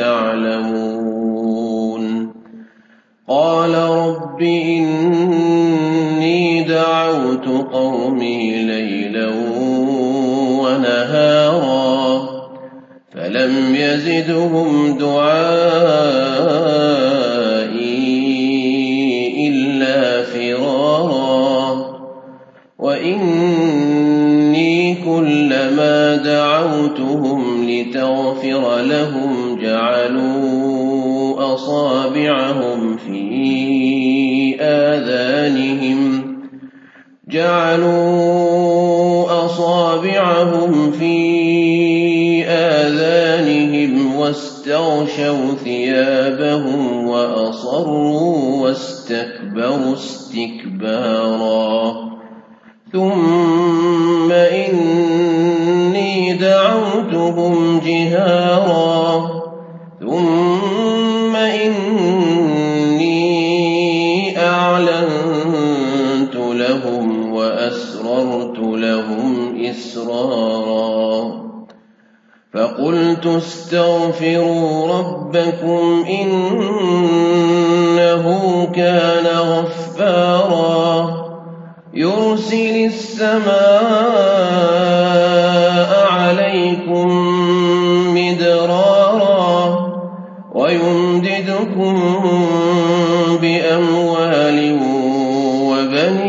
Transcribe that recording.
تعلمون قال رب إني دعوت قومي ليلا ونهارا فلم يزدهم دعائي إلا فرارا. وإني كلما دعوتهم لتغفر لهم جعلوا أصابعهم في آذانهم جعلوا أصابعهم في آذانهم واستغشوا ثيابهم وأصروا واستكبروا استكبارا ثم إني دعوتهم جهارا. ثم إني أعلنت لهم وأسررت لهم إسرارا. فقلت استغفروا ربكم إنه كان غفارا. يرسل السماء